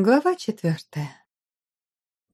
Глава четвертая.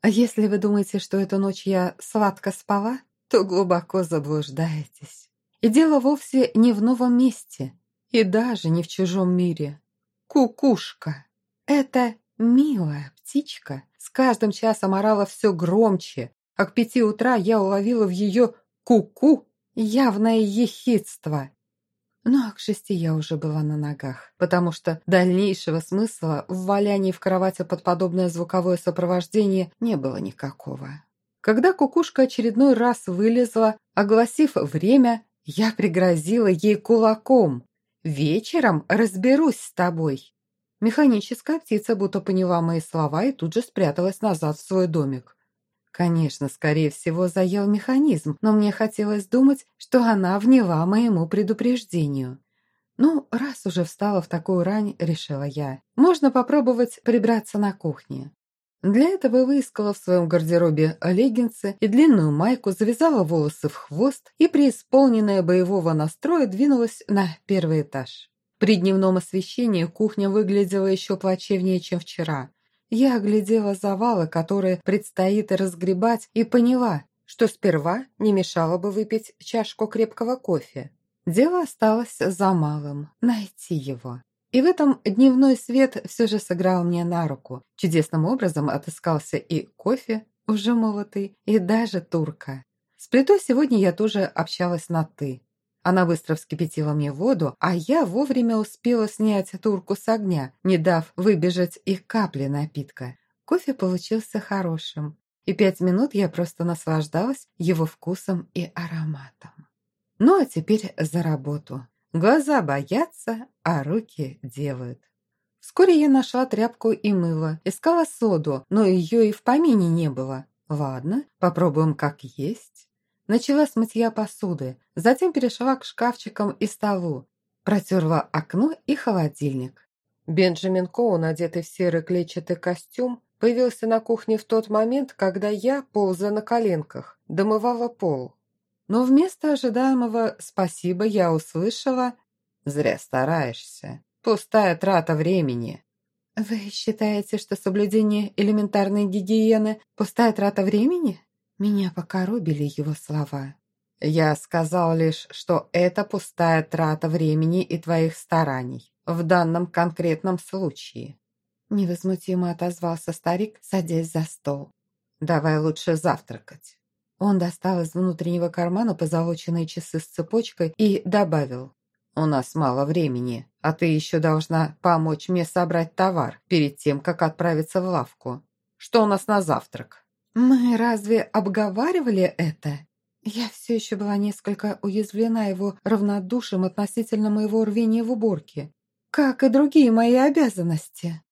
А если вы думаете, что эту ночь я сладко спала, то глубоко заблуждаетесь. И дело вовсе не в новом месте, и даже не в чужом мире. Кукушка. Это милая птичка с каждым часом орала все громче, а к пяти утра я уловила в ее куку -ку явное ехидство ну а к шести я уже была на ногах, потому что дальнейшего смысла в валянии в кровати под подобное звуковое сопровождение не было никакого. Когда кукушка очередной раз вылезла, огласив время, я пригрозила ей кулаком. «Вечером разберусь с тобой». Механическая птица будто поняла мои слова и тут же спряталась назад в свой домик. Конечно, скорее всего, заел механизм, но мне хотелось думать, что она вняла моему предупреждению. Ну, раз уже встала в такую рань, решила я, можно попробовать прибраться на кухне. Для этого выискала в своем гардеробе леггинсы и длинную майку, завязала волосы в хвост и, преисполненная боевого настроя, двинулась на первый этаж. При дневном освещении кухня выглядела еще плачевнее, чем вчера. Я оглядела завалы, которые предстоит разгребать, и поняла, что сперва не мешало бы выпить чашку крепкого кофе. Дело осталось за малым – найти его. И в этом дневной свет все же сыграл мне на руку. Чудесным образом отыскался и кофе, уже молотый, и даже турка. С плитой сегодня я тоже общалась на «ты». Она быстро вскипятила мне воду, а я вовремя успела снять турку с огня, не дав выбежать их капли напитка. Кофе получился хорошим, и пять минут я просто наслаждалась его вкусом и ароматом. Ну а теперь за работу. Глаза боятся, а руки делают. Вскоре я нашла тряпку и мыло, искала соду, но ее и в помине не было. Ладно, попробуем как есть. Начала с мытья посуды, затем перешла к шкафчикам и столу, протерла окно и холодильник. Бенджамин Коун, одетый в серый клетчатый костюм, появился на кухне в тот момент, когда я, ползая на коленках, домывала пол. Но вместо ожидаемого «спасибо» я услышала «Зря стараешься. Пустая трата времени». «Вы считаете, что соблюдение элементарной гигиены – пустая трата времени?» Меня покоробили его слова. «Я сказал лишь, что это пустая трата времени и твоих стараний в данном конкретном случае». Невозмутимо отозвался старик, садясь за стол. «Давай лучше завтракать». Он достал из внутреннего кармана позолоченные часы с цепочкой и добавил. «У нас мало времени, а ты еще должна помочь мне собрать товар перед тем, как отправиться в лавку. Что у нас на завтрак?» «Мы разве обговаривали это?» Я все еще была несколько уязвлена его равнодушием относительно моего рвения в уборке, как и другие мои обязанности.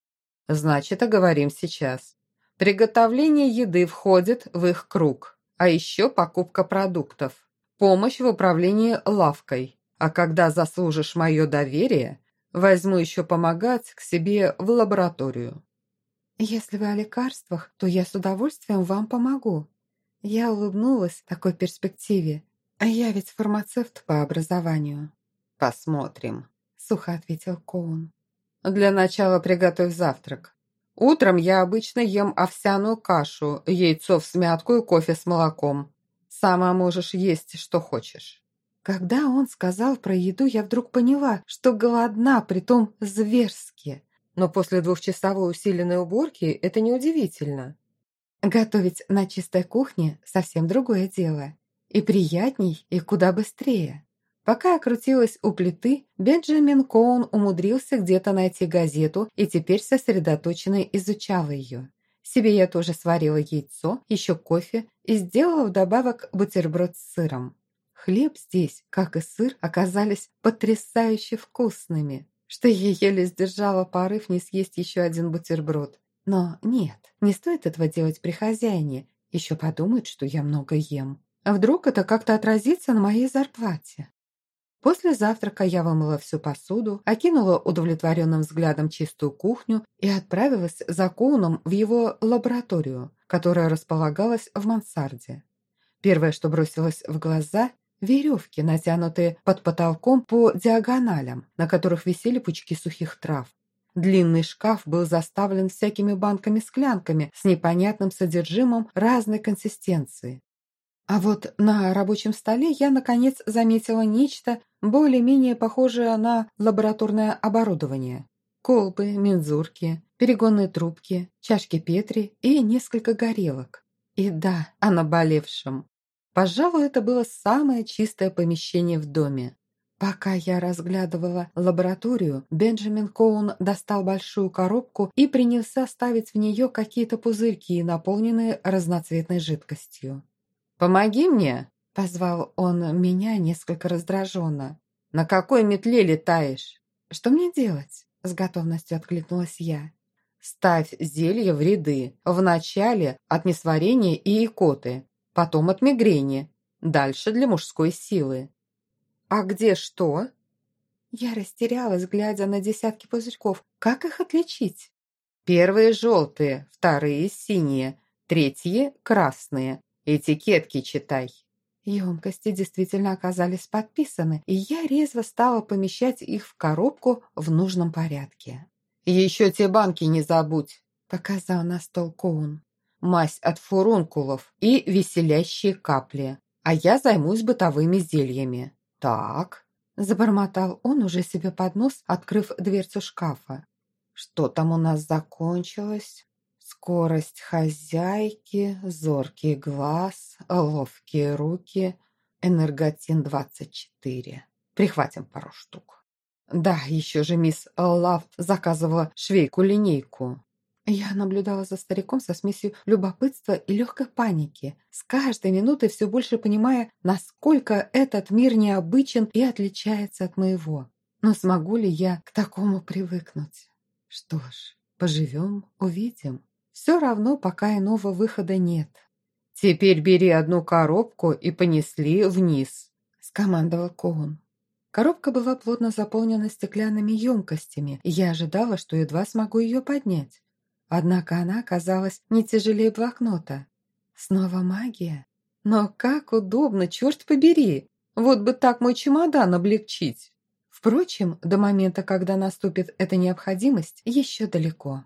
«Значит, оговорим сейчас. Приготовление еды входит в их круг, а еще покупка продуктов, помощь в управлении лавкой. А когда заслужишь мое доверие, возьму еще помогать к себе в лабораторию». «Если вы о лекарствах, то я с удовольствием вам помогу». Я улыбнулась такой перспективе. «А я ведь фармацевт по образованию». «Посмотрим», — сухо ответил Коун. «Для начала приготовь завтрак. Утром я обычно ем овсяную кашу, яйцо в смятку и кофе с молоком. Сама можешь есть, что хочешь». Когда он сказал про еду, я вдруг поняла, что голодна, притом зверски. Но после двухчасовой усиленной уборки это неудивительно. Готовить на чистой кухне – совсем другое дело. И приятней, и куда быстрее. Пока я крутилась у плиты, Бенджамин Коун умудрился где-то найти газету и теперь сосредоточенно изучал ее. Себе я тоже сварила яйцо, еще кофе и сделала вдобавок бутерброд с сыром. Хлеб здесь, как и сыр, оказались потрясающе вкусными что я еле сдержала порыв не съесть еще один бутерброд. Но нет, не стоит этого делать при хозяине. Еще подумают, что я много ем. А вдруг это как-то отразится на моей зарплате? После завтрака я вымыла всю посуду, окинула удовлетворенным взглядом чистую кухню и отправилась за Коуном в его лабораторию, которая располагалась в мансарде. Первое, что бросилось в глаза веревки, натянутые под потолком по диагоналям, на которых висели пучки сухих трав. Длинный шкаф был заставлен всякими банками-склянками с непонятным содержимым разной консистенции. А вот на рабочем столе я, наконец, заметила нечто более-менее похожее на лабораторное оборудование. Колбы, мензурки, перегонные трубки, чашки Петри и несколько горелок. И да, о наболевшем. Пожалуй, это было самое чистое помещение в доме. Пока я разглядывала лабораторию, Бенджамин Коун достал большую коробку и принялся ставить в нее какие-то пузырьки, наполненные разноцветной жидкостью. «Помоги мне!» – позвал он меня несколько раздраженно. «На какой метле летаешь?» «Что мне делать?» – с готовностью откликнулась я. «Ставь зелье в ряды. Вначале от несварения и икоты, потом от мигрени, дальше для мужской силы. «А где что?» Я растерялась, глядя на десятки пузырьков. Как их отличить? Первые желтые, вторые синие, третьи красные. Этикетки читай. Емкости действительно оказались подписаны, и я резво стала помещать их в коробку в нужном порядке. «Еще те банки не забудь», – показал на стол Коун. «Мазь от фурункулов и веселящие капли, а я займусь бытовыми зельями». «Так», – забормотал он уже себе под нос, открыв дверцу шкафа. «Что там у нас закончилось?» Скорость хозяйки, зоркий глаз, ловкие руки, энерготин-24. Прихватим пару штук. Да, еще же мисс Лав заказывала швейку-линейку. Я наблюдала за стариком со смесью любопытства и легкой паники, с каждой минутой все больше понимая, насколько этот мир необычен и отличается от моего. Но смогу ли я к такому привыкнуть? Что ж, поживем, увидим. Все равно пока иного выхода нет. «Теперь бери одну коробку и понесли вниз», – скомандовал Коун. Коробка была плотно заполнена стеклянными емкостями, и я ожидала, что едва смогу ее поднять. Однако она оказалась не тяжелее блокнота. Снова магия? Но как удобно, черт побери! Вот бы так мой чемодан облегчить! Впрочем, до момента, когда наступит эта необходимость, еще далеко.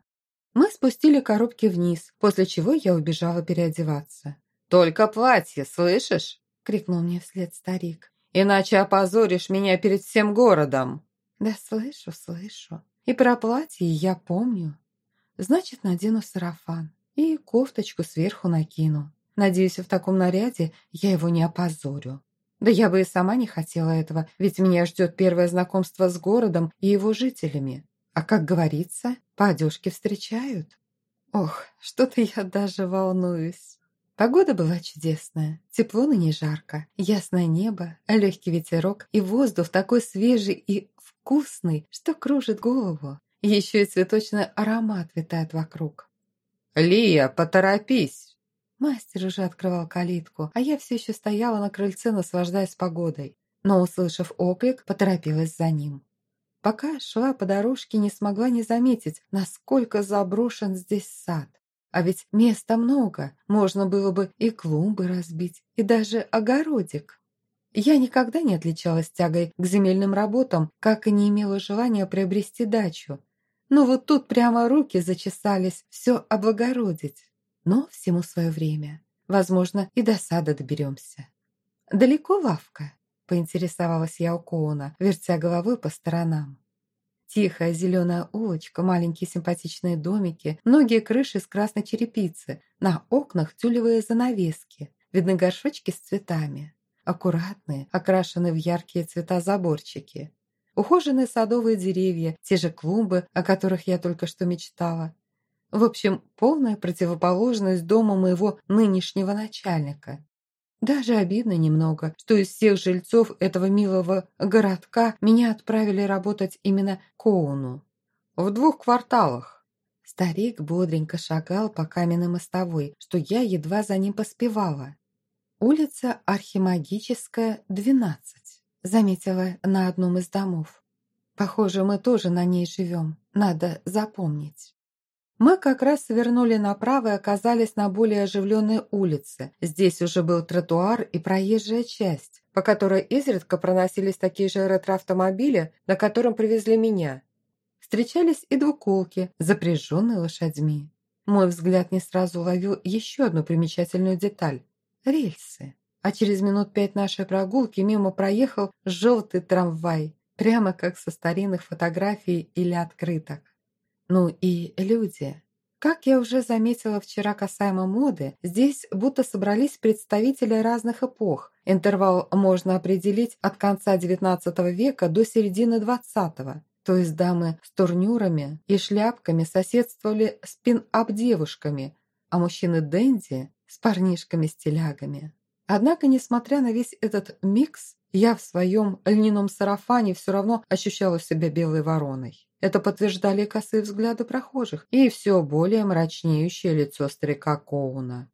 Мы спустили коробки вниз, после чего я убежала переодеваться. «Только платье, слышишь?» — крикнул мне вслед старик. «Иначе опозоришь меня перед всем городом!» «Да слышу, слышу. И про платье я помню. Значит, надену сарафан и кофточку сверху накину. Надеюсь, в таком наряде я его не опозорю. Да я бы и сама не хотела этого, ведь меня ждет первое знакомство с городом и его жителями. А как говорится, по одежке встречают. Ох, что-то я даже волнуюсь. Погода была чудесная, тепло, но не жарко, ясное небо, легкий ветерок и воздух такой свежий и вкусный, что кружит голову. Еще и цветочный аромат витает вокруг. «Лия, поторопись!» Мастер уже открывал калитку, а я все еще стояла на крыльце, наслаждаясь погодой. Но, услышав оклик, поторопилась за ним. Пока шла по дорожке, не смогла не заметить, насколько заброшен здесь сад. А ведь места много, можно было бы и клумбы разбить, и даже огородик. Я никогда не отличалась тягой к земельным работам, как и не имела желания приобрести дачу. Но вот тут прямо руки зачесались все облагородить. Но всему свое время. Возможно, и до сада доберемся. «Далеко лавка?» – поинтересовалась я у Коуна, вертя головой по сторонам. Тихая зеленая улочка, маленькие симпатичные домики, многие крыши из красной черепицы, на окнах тюлевые занавески, видны горшочки с цветами. Аккуратные, окрашенные в яркие цвета заборчики. Ухоженные садовые деревья, те же клумбы, о которых я только что мечтала. В общем, полная противоположность дому моего нынешнего начальника. Даже обидно немного, что из всех жильцов этого милого городка меня отправили работать именно Коуну. В двух кварталах. Старик бодренько шагал по каменной мостовой, что я едва за ним поспевала. Улица Архимагическая, 12 заметила на одном из домов. Похоже, мы тоже на ней живем, надо запомнить. Мы как раз свернули направо и оказались на более оживленной улице. Здесь уже был тротуар и проезжая часть, по которой изредка проносились такие же ретро-автомобили, на котором привезли меня. встречались и двуколки, запряженные лошадьми. Мой взгляд не сразу уловил еще одну примечательную деталь – рельсы. А через минут пять нашей прогулки мимо проехал желтый трамвай, прямо как со старинных фотографий или открыток. Ну и люди. Как я уже заметила вчера касаемо моды, здесь будто собрались представители разных эпох. Интервал можно определить от конца XIX века до середины XX. То есть дамы с турнюрами и шляпками соседствовали с пин-ап девушками, а мужчины Дэнди с парнишками-стилягами. Однако, несмотря на весь этот микс, я в своем льняном сарафане все равно ощущала себя белой вороной. Это подтверждали косые взгляды прохожих и все более мрачнеющее лицо старика Коуна.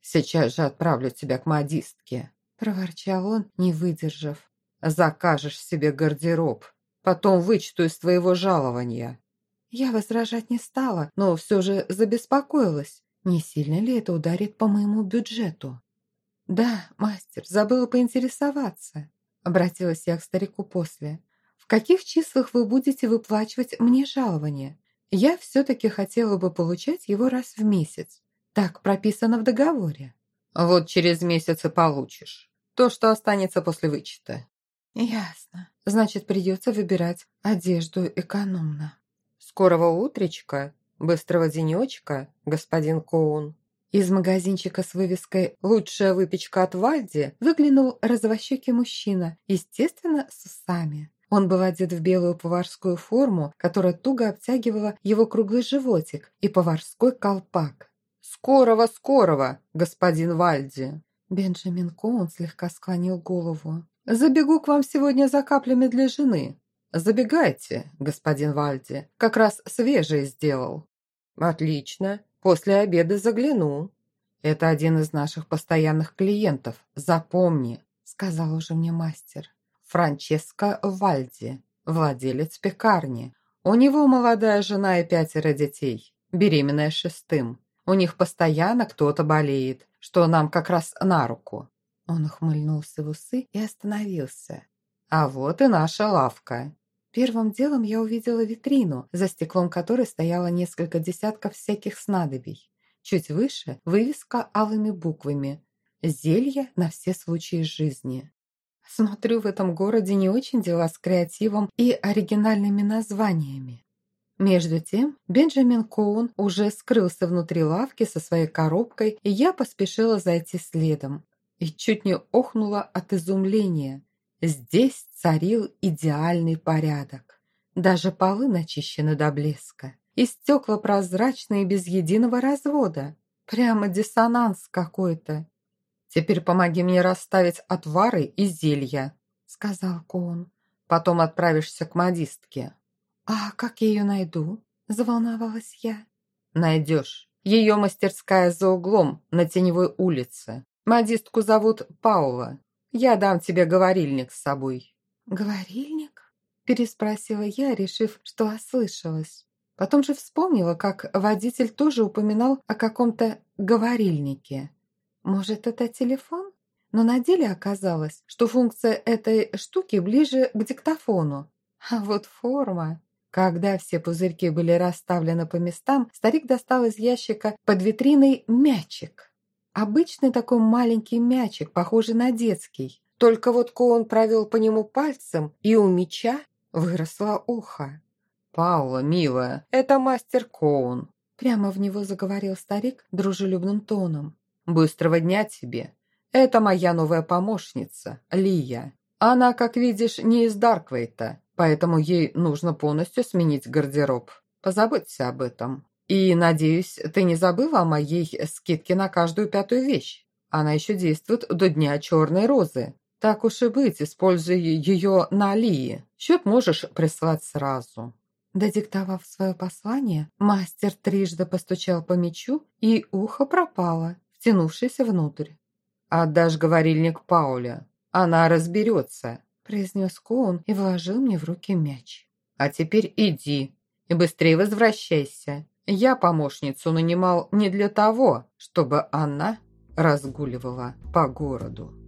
«Сейчас же отправлю тебя к модистке», – проворчал он, не выдержав. «Закажешь себе гардероб, потом вычту из твоего жалования». Я возражать не стала, но все же забеспокоилась. Не сильно ли это ударит по моему бюджету? «Да, мастер, забыла поинтересоваться», — обратилась я к старику после. «В каких числах вы будете выплачивать мне жалование? Я все-таки хотела бы получать его раз в месяц. Так прописано в договоре». «Вот через месяц и получишь. То, что останется после вычета». «Ясно. Значит, придется выбирать одежду экономно». «Скорого утречка, быстрого денечка, господин Коун». Из магазинчика с вывеской «Лучшая выпечка от Вальди» выглянул розовощекий мужчина, естественно, с усами. Он был одет в белую поварскую форму, которая туго обтягивала его круглый животик и поварской колпак. «Скорого, скорого, господин Вальди!» Бенджамин Коун слегка склонил голову. «Забегу к вам сегодня за каплями для жены». «Забегайте, господин Вальди, как раз свежее сделал». «Отлично. После обеда загляну. Это один из наших постоянных клиентов. Запомни, сказал уже мне мастер. Франческо Вальди, владелец пекарни. У него молодая жена и пятеро детей, беременная шестым. У них постоянно кто-то болеет, что нам как раз на руку. Он ухмыльнулся в усы и остановился. А вот и наша лавка. Первым делом я увидела витрину, за стеклом которой стояло несколько десятков всяких снадобий. Чуть выше вывеска алыми буквами «Зелье на все случаи жизни». Смотрю, в этом городе не очень дела с креативом и оригинальными названиями. Между тем, Бенджамин Коун уже скрылся внутри лавки со своей коробкой, и я поспешила зайти следом. И чуть не охнула от изумления. Здесь царил идеальный порядок. Даже полы начищены до блеска. И стекла прозрачные без единого развода. Прямо диссонанс какой-то. «Теперь помоги мне расставить отвары и зелья», — сказал Коун. «Потом отправишься к модистке». «А как я ее найду?» — заволновалась я. «Найдешь. Ее мастерская за углом на Теневой улице. Модистку зовут Паула. Я дам тебе говорильник с собой». «Говорильник?» – переспросила я, решив, что ослышалась. Потом же вспомнила, как водитель тоже упоминал о каком-то говорильнике. Может, это телефон? Но на деле оказалось, что функция этой штуки ближе к диктофону. А вот форма... Когда все пузырьки были расставлены по местам, старик достал из ящика под витриной мячик. Обычный такой маленький мячик, похожий на детский. Только вот Коун провел по нему пальцем, и у мяча выросло ухо. «Паула, милая, это мастер Коун», Прямо в него заговорил старик дружелюбным тоном. «Быстрого дня тебе. Это моя новая помощница, Лия. Она, как видишь, не из Дарквейта, поэтому ей нужно полностью сменить гардероб. Позаботься об этом. И, надеюсь, ты не забыла о моей скидке на каждую пятую вещь. Она еще действует до Дня Черной Розы. Так уж и быть, используй ее на Алии. Счет можешь прислать сразу». Додиктовав свое послание, мастер трижды постучал по мячу, и ухо пропало, втянувшись внутрь. «Отдашь говорильник Пауля. Она разберется», – произнес Коун и вложил мне в руки мяч. «А теперь иди и быстрее возвращайся. Я помощницу нанимал не для того, чтобы она разгуливала по городу.